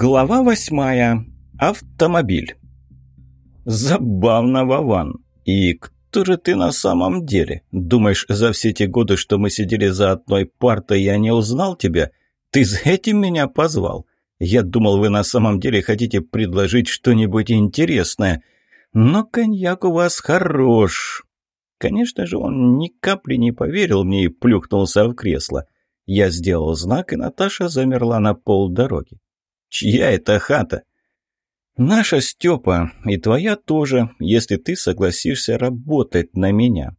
Глава восьмая. Автомобиль. Забавно, Вован. И кто же ты на самом деле? Думаешь, за все те годы, что мы сидели за одной партой, я не узнал тебя? Ты с этим меня позвал? Я думал, вы на самом деле хотите предложить что-нибудь интересное. Но коньяк у вас хорош. Конечно же, он ни капли не поверил мне и плюхнулся в кресло. Я сделал знак, и Наташа замерла на полдороги. «Чья это хата?» «Наша, Степа, и твоя тоже, если ты согласишься работать на меня.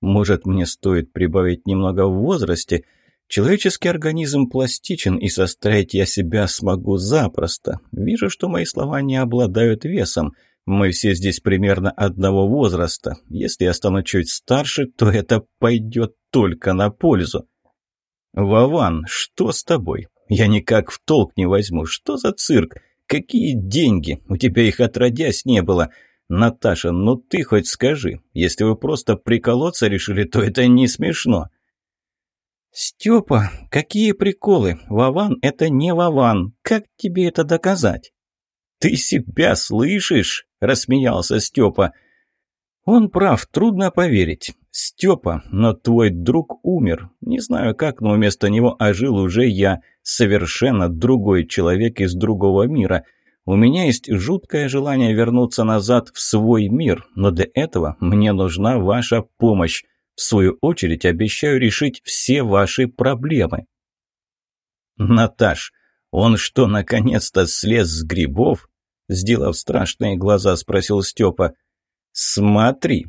Может, мне стоит прибавить немного в возрасте? Человеческий организм пластичен, и состарить я себя смогу запросто. Вижу, что мои слова не обладают весом. Мы все здесь примерно одного возраста. Если я стану чуть старше, то это пойдет только на пользу». «Вован, что с тобой? Я никак в толк не возьму. Что за цирк? Какие деньги? У тебя их отродясь не было. Наташа, ну ты хоть скажи. Если вы просто приколоться решили, то это не смешно. Степа, какие приколы? Вован – это не Вован. Как тебе это доказать? Ты себя слышишь? Рассмеялся Степа. Он прав, трудно поверить. Степа, но твой друг умер. Не знаю как, но вместо него ожил уже я совершенно другой человек из другого мира. У меня есть жуткое желание вернуться назад в свой мир, но для этого мне нужна ваша помощь. В свою очередь обещаю решить все ваши проблемы. Наташ, он что, наконец-то слез с грибов? Сделав страшные глаза, спросил Степа. Смотри.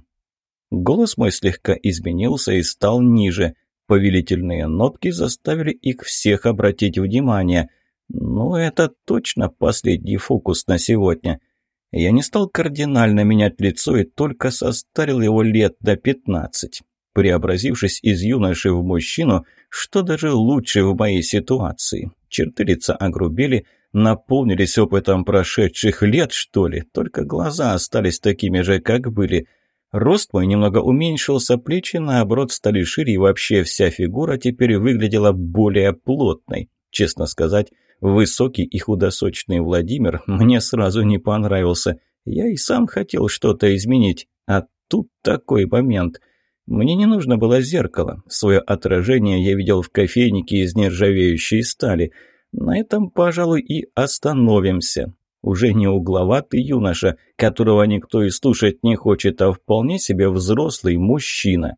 Голос мой слегка изменился и стал ниже. Повелительные нотки заставили их всех обратить внимание. Ну, это точно последний фокус на сегодня. Я не стал кардинально менять лицо и только состарил его лет до пятнадцать. Преобразившись из юноши в мужчину, что даже лучше в моей ситуации. Черты лица огрубели, наполнились опытом прошедших лет, что ли, только глаза остались такими же, как были – Рост мой немного уменьшился, плечи, наоборот, стали шире, и вообще вся фигура теперь выглядела более плотной. Честно сказать, высокий и худосочный Владимир мне сразу не понравился. Я и сам хотел что-то изменить, а тут такой момент. Мне не нужно было зеркало. Свое отражение я видел в кофейнике из нержавеющей стали. На этом, пожалуй, и остановимся. Уже не угловатый юноша, которого никто и слушать не хочет, а вполне себе взрослый мужчина.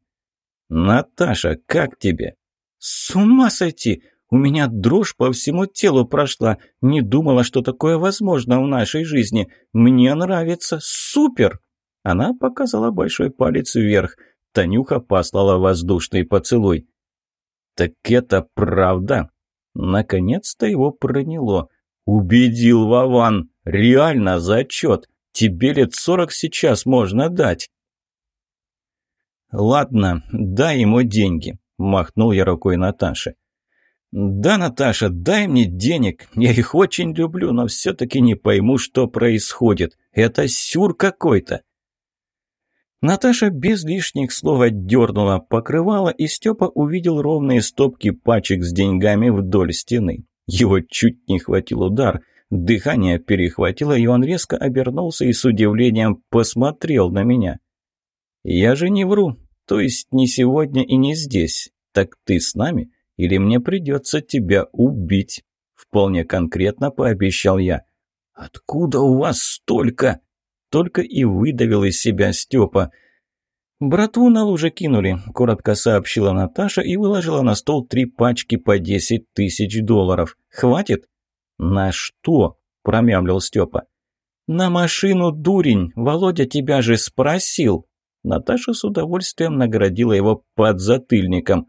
«Наташа, как тебе?» «С ума сойти! У меня дрожь по всему телу прошла. Не думала, что такое возможно в нашей жизни. Мне нравится. Супер!» Она показала большой палец вверх. Танюха послала воздушный поцелуй. «Так это правда?» Наконец-то его проняло. «Убедил Вован!» Реально зачет. Тебе лет сорок сейчас можно дать. Ладно, дай ему деньги, махнул я рукой Наташе. «Да, Наташа, дай мне денег. Я их очень люблю, но все-таки не пойму, что происходит. Это сюр какой-то». Наташа без лишних слов отдернула покрывало, и Степа увидел ровные стопки пачек с деньгами вдоль стены. Его чуть не хватил удар. Дыхание перехватило, и он резко обернулся и с удивлением посмотрел на меня. «Я же не вру, то есть не сегодня и не здесь. Так ты с нами? Или мне придется тебя убить?» Вполне конкретно пообещал я. «Откуда у вас столько?» Только и выдавил из себя Степа. «Братву на луже кинули», – коротко сообщила Наташа и выложила на стол три пачки по десять тысяч долларов. «Хватит?» «На что?» – промямлил Степа. «На машину, дурень! Володя тебя же спросил!» Наташа с удовольствием наградила его подзатыльником.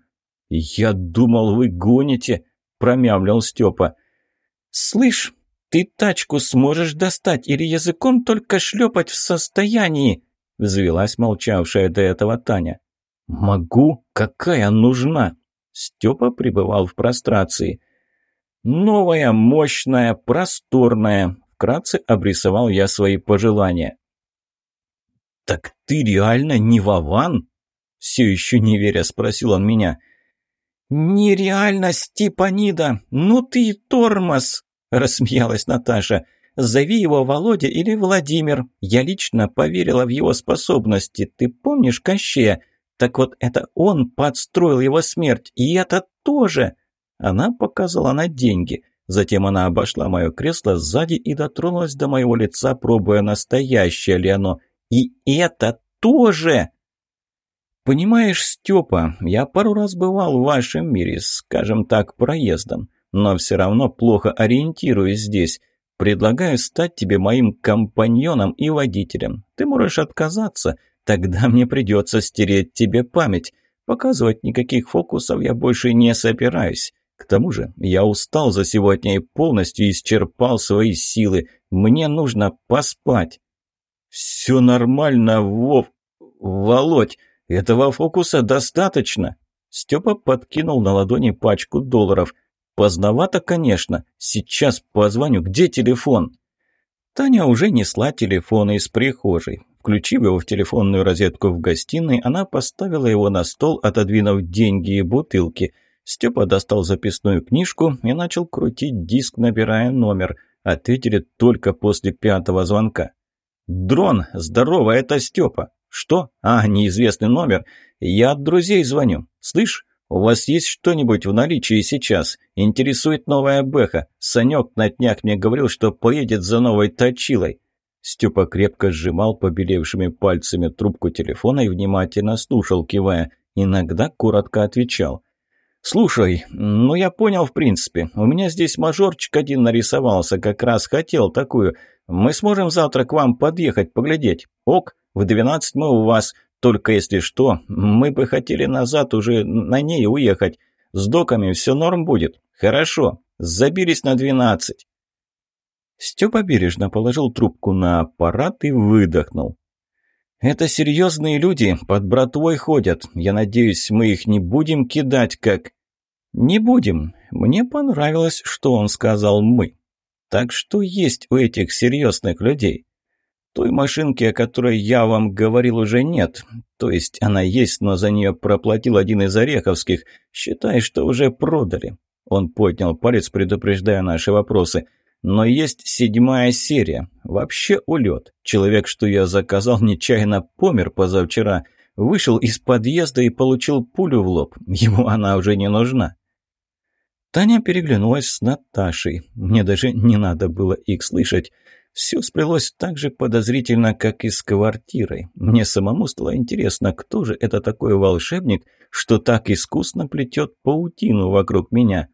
«Я думал, вы гоните!» – промямлил Степа. «Слышь, ты тачку сможешь достать или языком только шлепать в состоянии?» – взвелась молчавшая до этого Таня. «Могу? Какая нужна?» Степа пребывал в прострации. Новая, мощная, просторная. Вкратце обрисовал я свои пожелания. «Так ты реально не Вован?» Все еще не веря спросил он меня. «Нереально, Степанида! Ну ты и тормоз!» рассмеялась Наташа. «Зови его Володя или Владимир. Я лично поверила в его способности. Ты помнишь Кощея? Так вот, это он подстроил его смерть, и это тоже!» Она показала на деньги. Затем она обошла мое кресло сзади и дотронулась до моего лица, пробуя, настоящее ли оно. «И это тоже!» «Понимаешь, Степа, я пару раз бывал в вашем мире, скажем так, проездом, но все равно плохо ориентируюсь здесь. Предлагаю стать тебе моим компаньоном и водителем. Ты можешь отказаться, тогда мне придется стереть тебе память. Показывать никаких фокусов я больше не собираюсь. К тому же я устал за сегодня и полностью исчерпал свои силы. Мне нужно поспать». «Все нормально, Вов... Володь!» Этого фокуса достаточно. Степа подкинул на ладони пачку долларов. Поздновато, конечно. Сейчас позвоню. Где телефон? Таня уже несла телефон из прихожей. Включив его в телефонную розетку в гостиной, она поставила его на стол, отодвинув деньги и бутылки. Степа достал записную книжку и начал крутить диск, набирая номер. Ответили только после пятого звонка. «Дрон, здорово, это Степа. «Что? А, неизвестный номер. Я от друзей звоню. Слышь, у вас есть что-нибудь в наличии сейчас? Интересует новая Бэха. Санек на днях мне говорил, что поедет за новой точилой». Степа крепко сжимал побелевшими пальцами трубку телефона и внимательно слушал, кивая. Иногда коротко отвечал. «Слушай, ну я понял в принципе. У меня здесь мажорчик один нарисовался, как раз хотел такую. Мы сможем завтра к вам подъехать, поглядеть. Ок?» В двенадцать мы у вас. Только если что, мы бы хотели назад уже на ней уехать. С доками все норм будет. Хорошо. Забились на двенадцать». Степа бережно положил трубку на аппарат и выдохнул. «Это серьезные люди, под братвой ходят. Я надеюсь, мы их не будем кидать, как...» «Не будем. Мне понравилось, что он сказал «мы». Так что есть у этих серьезных людей. Той машинки, о которой я вам говорил, уже нет. То есть она есть, но за нее проплатил один из Ореховских. Считай, что уже продали. Он поднял палец, предупреждая наши вопросы. Но есть седьмая серия. Вообще улет. Человек, что я заказал, нечаянно помер позавчера. Вышел из подъезда и получил пулю в лоб. Ему она уже не нужна. Таня переглянулась с Наташей. Мне даже не надо было их слышать. Все сплелось так же подозрительно, как и с квартирой. Мне самому стало интересно, кто же это такой волшебник, что так искусно плетет паутину вокруг меня.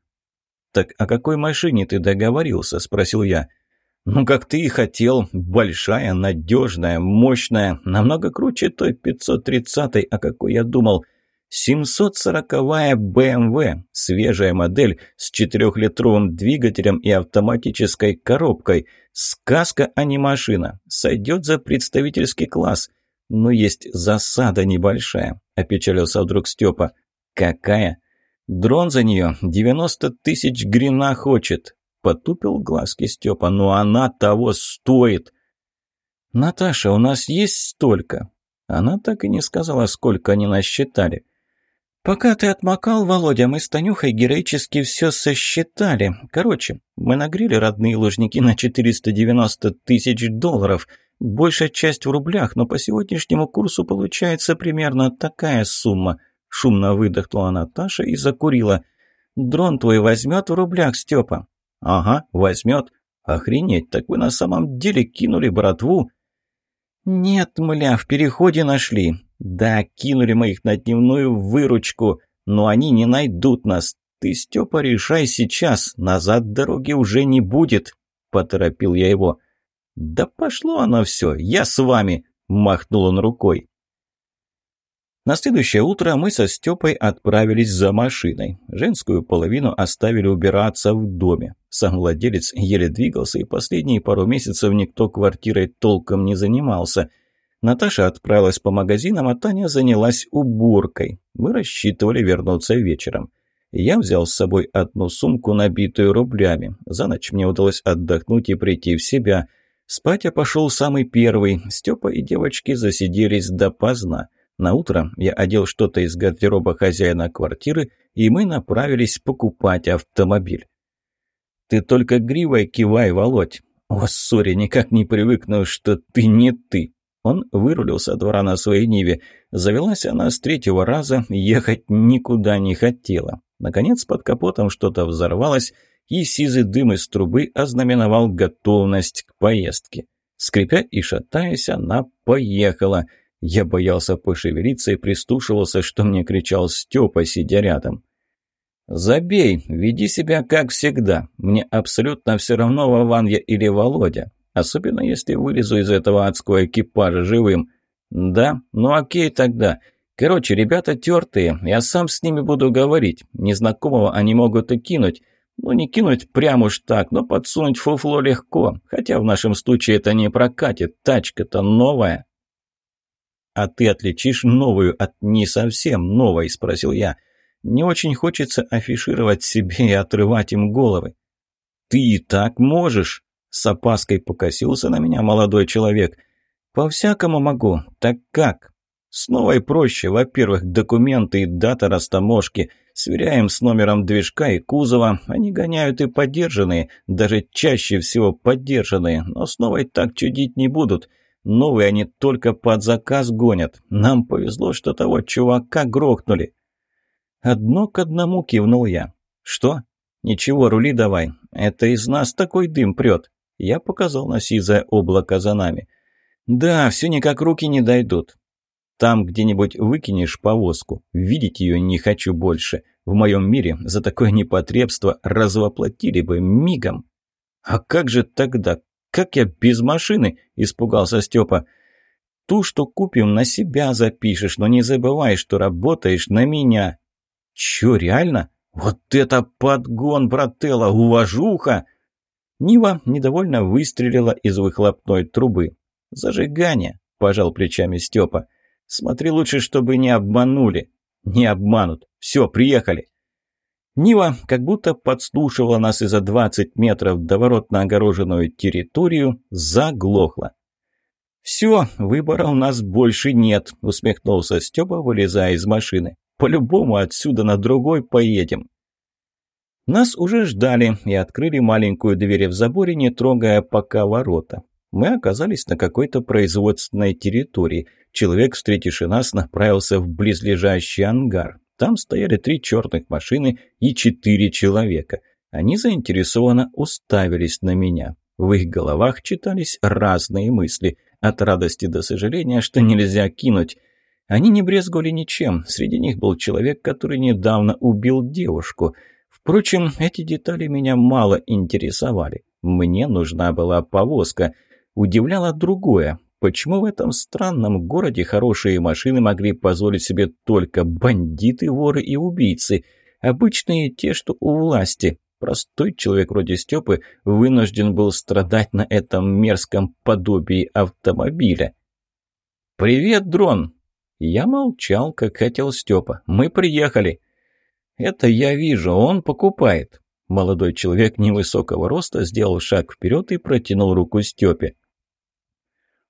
«Так о какой машине ты договорился?» – спросил я. «Ну, как ты и хотел. Большая, надежная, мощная, намного круче той 530-й, о какой я думал». 740-я BMW, свежая модель с четырехлитровым двигателем и автоматической коробкой. Сказка, а не машина. Сойдет за представительский класс. Но есть засада небольшая, опечалился вдруг Степа. Какая? Дрон за нее 90 тысяч грина хочет. Потупил глазки Степа. Но она того стоит. Наташа, у нас есть столько. Она так и не сказала, сколько они насчитали. «Пока ты отмокал, Володя, мы с Танюхой героически все сосчитали. Короче, мы нагрели родные лужники на 490 тысяч долларов. Большая часть в рублях, но по сегодняшнему курсу получается примерно такая сумма». Шумно выдохнула Наташа и закурила. «Дрон твой возьмет в рублях, Степа?» «Ага, возьмет. Охренеть, так вы на самом деле кинули братву?» «Нет, мля, в переходе нашли. Да, кинули мы их на дневную выручку, но они не найдут нас. Ты, Степа, решай сейчас, назад дороги уже не будет», — поторопил я его. «Да пошло оно все, я с вами», — махнул он рукой. На следующее утро мы со Степой отправились за машиной. Женскую половину оставили убираться в доме. Сам владелец еле двигался, и последние пару месяцев никто квартирой толком не занимался — Наташа отправилась по магазинам, а Таня занялась уборкой. Мы рассчитывали вернуться вечером. Я взял с собой одну сумку, набитую рублями. За ночь мне удалось отдохнуть и прийти в себя. Спать я пошел самый первый. Степа и девочки засиделись допоздна. На утро я одел что-то из гардероба хозяина квартиры, и мы направились покупать автомобиль. Ты только гривой кивай, Володь. О, сори, никак не привыкну, что ты не ты. Он вырулил со двора на своей Ниве. Завелась она с третьего раза, ехать никуда не хотела. Наконец под капотом что-то взорвалось, и сизый дым из трубы ознаменовал готовность к поездке. Скрипя и шатаясь, она поехала. Я боялся пошевелиться и пристушивался, что мне кричал Степа, сидя рядом. «Забей, веди себя как всегда. Мне абсолютно все равно, Вован я или Володя. Особенно если вылезу из этого адского экипажа живым. Да, ну окей тогда. Короче, ребята тертые, я сам с ними буду говорить. Незнакомого они могут и кинуть. Ну, не кинуть прямо уж так, но подсунуть фуфло легко. Хотя в нашем случае это не прокатит, тачка-то новая. «А ты отличишь новую от не совсем новой?» – спросил я. «Не очень хочется афишировать себе и отрывать им головы». «Ты и так можешь!» – с опаской покосился на меня молодой человек. «По-всякому могу. Так как?» «С новой проще. Во-первых, документы и дата растаможки. Сверяем с номером движка и кузова. Они гоняют и подержанные, даже чаще всего подержанные, но с новой так чудить не будут. Новые они только под заказ гонят. Нам повезло, что того чувака грохнули. Одно к одному кивнул я. Что? Ничего, рули давай. Это из нас такой дым прет. Я показал на сизое облако за нами. Да, все никак руки не дойдут. Там где-нибудь выкинешь повозку. Видеть ее не хочу больше. В моем мире за такое непотребство развоплотили бы мигом. А как же тогда? Как я без машины? Испугался Степа. Ту, что купим, на себя запишешь, но не забывай, что работаешь на меня. Че, реально? Вот это подгон, брателла, уважуха! Нива недовольно выстрелила из выхлопной трубы. «Зажигание», – пожал плечами Степа. Смотри лучше, чтобы не обманули. Не обманут. Все, приехали. Нива как будто подслушивала нас из-за 20 метров до ворот на огороженную территорию, заглохла. «Все, выбора у нас больше нет», — усмехнулся Степа, вылезая из машины. «По-любому отсюда на другой поедем». Нас уже ждали и открыли маленькую дверь в заборе, не трогая пока ворота. Мы оказались на какой-то производственной территории. Человек, встретивший нас, направился в близлежащий ангар. Там стояли три черных машины и четыре человека. Они заинтересованно уставились на меня. В их головах читались разные мысли. От радости до сожаления, что нельзя кинуть. Они не брезговали ничем. Среди них был человек, который недавно убил девушку. Впрочем, эти детали меня мало интересовали. Мне нужна была повозка – Удивляло другое. Почему в этом странном городе хорошие машины могли позволить себе только бандиты, воры и убийцы? Обычные те, что у власти. Простой человек вроде Степы вынужден был страдать на этом мерзком подобии автомобиля. «Привет, дрон!» Я молчал, как хотел Степа. «Мы приехали!» «Это я вижу, он покупает!» Молодой человек невысокого роста сделал шаг вперед и протянул руку Степе.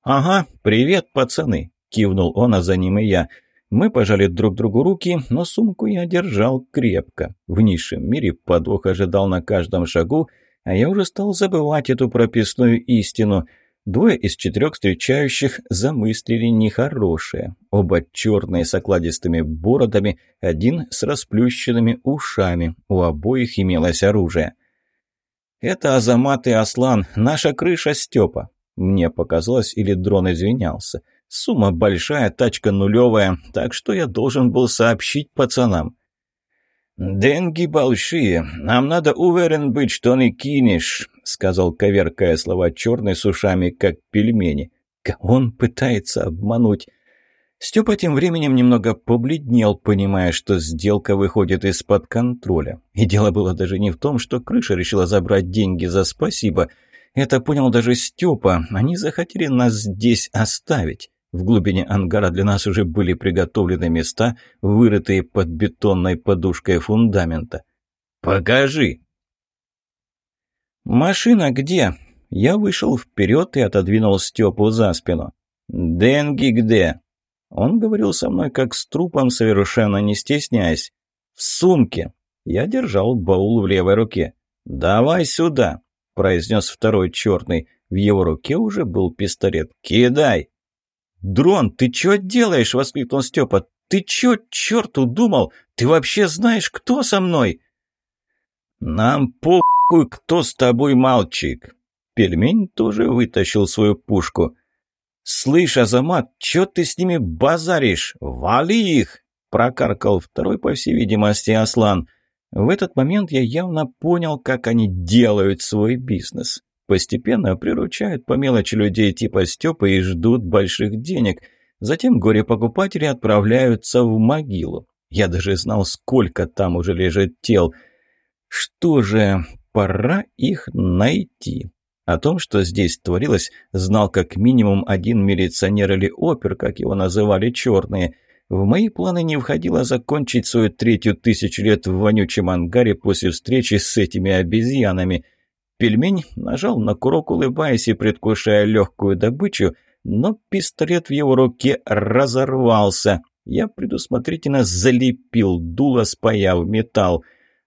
«Ага, привет, пацаны!» – кивнул он, а за ним и я. Мы пожали друг другу руки, но сумку я держал крепко. В низшем мире подвох ожидал на каждом шагу, а я уже стал забывать эту прописную истину. Двое из четырех встречающих замыслили нехорошее. Оба черные с окладистыми бородами, один с расплющенными ушами. У обоих имелось оружие. «Это Азамат и Аслан, наша крыша Степа. Мне показалось, или дрон извинялся. Сумма большая, тачка нулевая, так что я должен был сообщить пацанам. «Деньги большие. Нам надо уверен быть, что не кинешь», — сказал, коверкая слова черный с ушами, как пельмени. Он пытается обмануть. Степа тем временем немного побледнел, понимая, что сделка выходит из-под контроля. И дело было даже не в том, что крыша решила забрать деньги за спасибо — это понял даже Степа. Они захотели нас здесь оставить. В глубине ангара для нас уже были приготовлены места, вырытые под бетонной подушкой фундамента. «Покажи!» «Машина где?» Я вышел вперед и отодвинул Степу за спину. «Денги где?» Он говорил со мной как с трупом, совершенно не стесняясь. «В сумке!» Я держал баул в левой руке. «Давай сюда», – произнес второй черный. В его руке уже был пистолет. «Кидай!» «Дрон, ты чё делаешь?» – воскликнул Степа. «Ты чё, черту думал? Ты вообще знаешь, кто со мной?» «Нам похуй, кто с тобой, мальчик!» Пельмень тоже вытащил свою пушку. «Слышь, Азамат, чё ты с ними базаришь? Вали их!» Прокаркал второй, по всей видимости, Аслан. В этот момент я явно понял, как они делают свой бизнес. Постепенно приручают по мелочи людей типа Степа и ждут больших денег. Затем горе-покупатели отправляются в могилу. Я даже знал, сколько там уже лежит тел. Что же, пора их найти. О том, что здесь творилось, знал как минимум один милиционер или опер, как его называли черные. В мои планы не входило закончить свою третью тысячу лет в вонючем ангаре после встречи с этими обезьянами. Пельмень нажал на курок, улыбаясь и предвкушая легкую добычу, но пистолет в его руке разорвался. Я предусмотрительно залепил дуло, спаяв металл.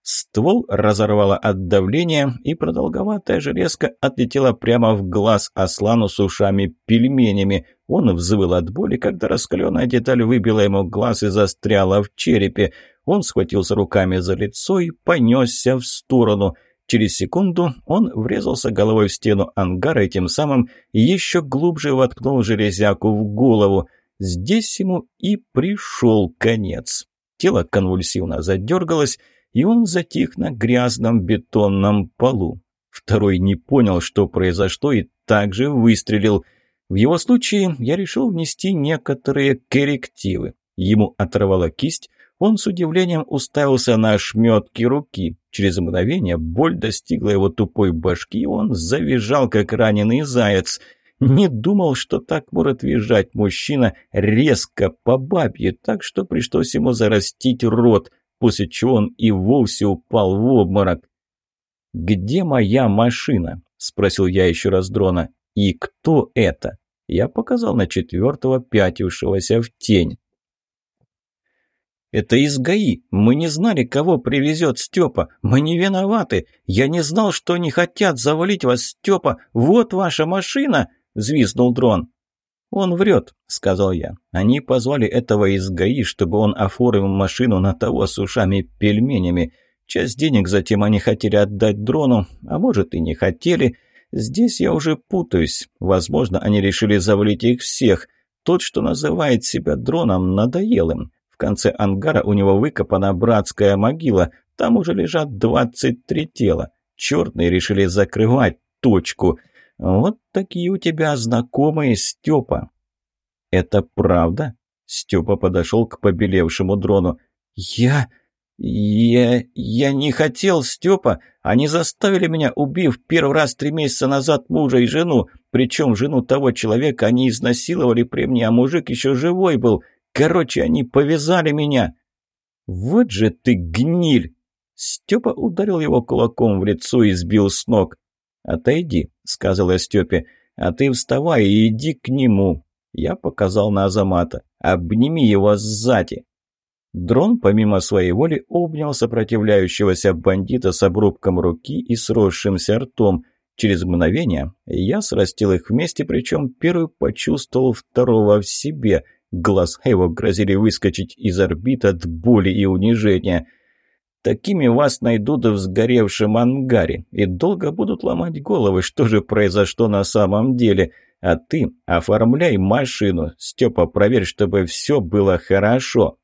Ствол разорвало от давления, и продолговатая железка отлетела прямо в глаз Аслану с ушами-пельменями. Он взвыл от боли, когда раскаленная деталь выбила ему глаз и застряла в черепе. Он схватился руками за лицо и понесся в сторону. Через секунду он врезался головой в стену ангара и тем самым еще глубже воткнул железяку в голову. Здесь ему и пришел конец. Тело конвульсивно задергалось, и он затих на грязном бетонном полу. Второй не понял, что произошло, и также выстрелил. В его случае я решил внести некоторые коррективы. Ему оторвала кисть, он с удивлением уставился на ошметки руки. Через мгновение боль достигла его тупой башки, и он завизжал, как раненый заяц. Не думал, что так может визжать мужчина резко по бабье, так что пришлось ему зарастить рот – после чего он и вовсе упал в обморок. «Где моя машина?» – спросил я еще раз дрона. «И кто это?» Я показал на четвертого, пятившегося в тень. «Это из ГАИ. Мы не знали, кого привезет Степа. Мы не виноваты. Я не знал, что они хотят завалить вас, Степа. Вот ваша машина!» – взвизнул дрон. «Он врет», — сказал я. «Они позвали этого из ГАИ, чтобы он оформил машину на того с ушами-пельменями. Часть денег затем они хотели отдать дрону, а может и не хотели. Здесь я уже путаюсь. Возможно, они решили завалить их всех. Тот, что называет себя дроном, надоел им. В конце ангара у него выкопана братская могила. Там уже лежат двадцать три тела. Черные решили закрывать точку». «Вот такие у тебя знакомые, Степа». «Это правда?» Степа подошел к побелевшему дрону. «Я... я... я не хотел, Степа. Они заставили меня, убив первый раз три месяца назад мужа и жену. Причем жену того человека они изнасиловали при мне, а мужик еще живой был. Короче, они повязали меня». «Вот же ты гниль!» Степа ударил его кулаком в лицо и сбил с ног. «Отойди», — сказал я Степе, — «а ты вставай и иди к нему». Я показал на Азамата. «Обними его сзади». Дрон, помимо своей воли, обнял сопротивляющегося бандита с обрубком руки и сросшимся ртом. Через мгновение я срастил их вместе, причем первый почувствовал второго в себе. Глаза его грозили выскочить из орбит от боли и унижения – Такими вас найдут в сгоревшем ангаре и долго будут ломать головы, что же произошло на самом деле. А ты оформляй машину. Степа, проверь, чтобы все было хорошо.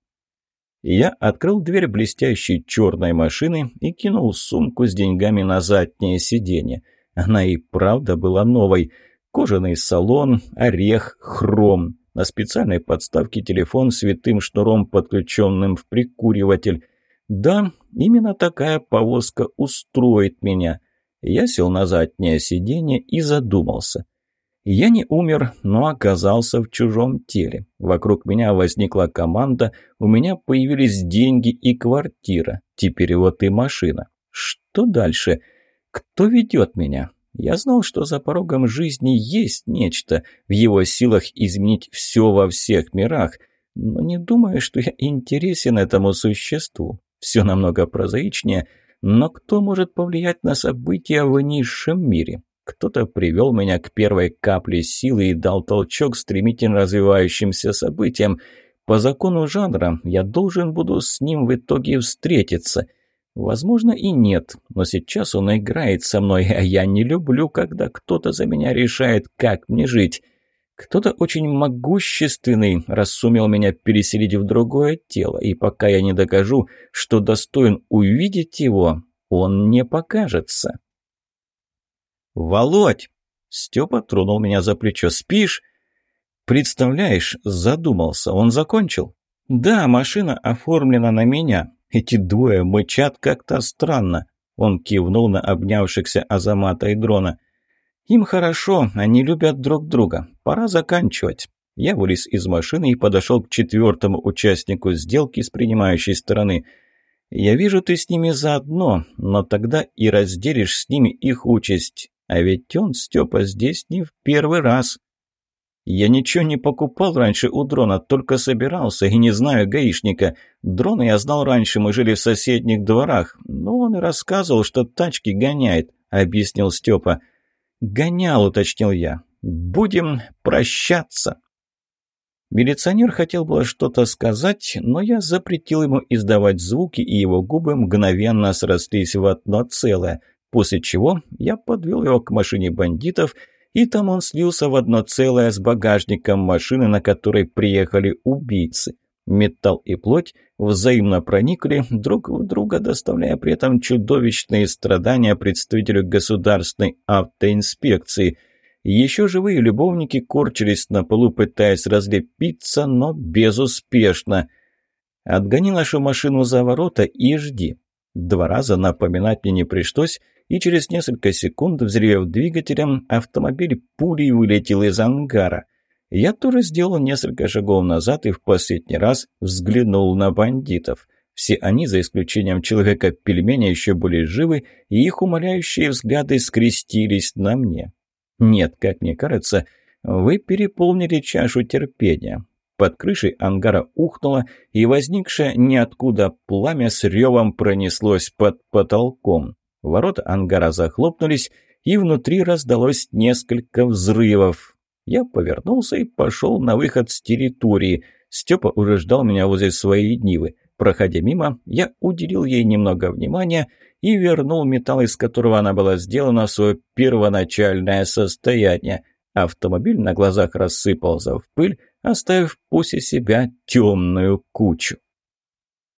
Я открыл дверь блестящей черной машины и кинул сумку с деньгами на заднее сиденье. Она и правда была новой. Кожаный салон, орех, хром. На специальной подставке телефон с витым шнуром, подключенным в прикуриватель. Да, именно такая повозка устроит меня. Я сел на заднее сиденье и задумался. Я не умер, но оказался в чужом теле. Вокруг меня возникла команда, у меня появились деньги и квартира. Теперь вот и машина. Что дальше? Кто ведет меня? Я знал, что за порогом жизни есть нечто, в его силах изменить все во всех мирах, но не думаю, что я интересен этому существу. Все намного прозаичнее. Но кто может повлиять на события в низшем мире? Кто-то привел меня к первой капле силы и дал толчок стремительно развивающимся событиям. По закону жанра я должен буду с ним в итоге встретиться. Возможно и нет, но сейчас он играет со мной, а я не люблю, когда кто-то за меня решает, как мне жить. Кто-то очень могущественный рассумел меня переселить в другое тело, и пока я не докажу, что достоин увидеть его, он не покажется. «Володь!» Степа тронул меня за плечо. «Спишь?» «Представляешь, задумался. Он закончил?» «Да, машина оформлена на меня. Эти двое мычат как-то странно». Он кивнул на обнявшихся Азамата и Дрона. «Им хорошо, они любят друг друга. Пора заканчивать». Я вылез из машины и подошел к четвертому участнику сделки с принимающей стороны. «Я вижу, ты с ними заодно, но тогда и разделишь с ними их участь. А ведь он, Степа, здесь не в первый раз. Я ничего не покупал раньше у дрона, только собирался и не знаю гаишника. Дрона я знал раньше, мы жили в соседних дворах. Но он и рассказывал, что тачки гоняет, объяснил Степа. Гонял, уточнил я. Будем прощаться. Милиционер хотел было что-то сказать, но я запретил ему издавать звуки, и его губы мгновенно срослись в одно целое. После чего я подвел его к машине бандитов, и там он слился в одно целое с багажником машины, на которой приехали убийцы. Металл и плоть взаимно проникли друг в друга, доставляя при этом чудовищные страдания представителю государственной автоинспекции. Еще живые любовники корчились на полу, пытаясь разлепиться, но безуспешно. «Отгони нашу машину за ворота и жди». Два раза напоминать мне не пришлось, и через несколько секунд, взревев двигателем, автомобиль пулей вылетел из ангара. Я тоже сделал несколько шагов назад и в последний раз взглянул на бандитов. Все они, за исключением человека-пельменя, еще были живы, и их умоляющие взгляды скрестились на мне. Нет, как мне кажется, вы переполнили чашу терпения. Под крышей ангара ухнуло, и возникшее ниоткуда пламя с ревом пронеслось под потолком. Ворота ангара захлопнулись, и внутри раздалось несколько взрывов. Я повернулся и пошел на выход с территории. Степа уже ждал меня возле своей Нивы. Проходя мимо, я уделил ей немного внимания и вернул металл, из которого она была сделана, в свое первоначальное состояние. Автомобиль на глазах рассыпался в пыль, оставив после себя темную кучу.